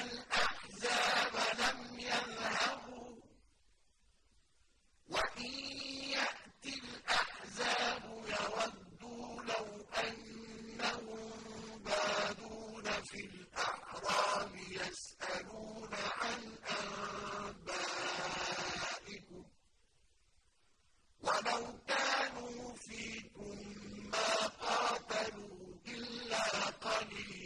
الأحزاب لم يذهبوا. وإن يأتي الأحزاب يودوا لو أنهم بادون في الأحرام يسألون عن أنبائكم ولو كانوا فيكم ما قاتلوا إلا قليلا.